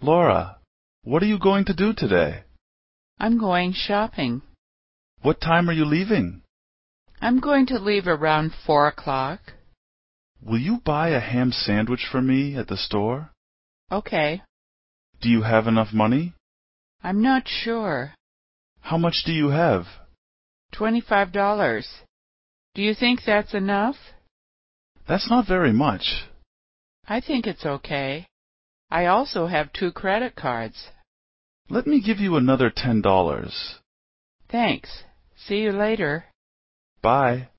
Laura, what are you going to do today? I'm going shopping. What time are you leaving? I'm going to leave around four o'clock. Will you buy a ham sandwich for me at the store? Okay. Do you have enough money? I'm not sure. How much do you have? Twenty-five dollars. Do you think that's enough? That's not very much. I think it's okay. I also have two credit cards. Let me give you another ten dollars. Thanks. See you later. Bye.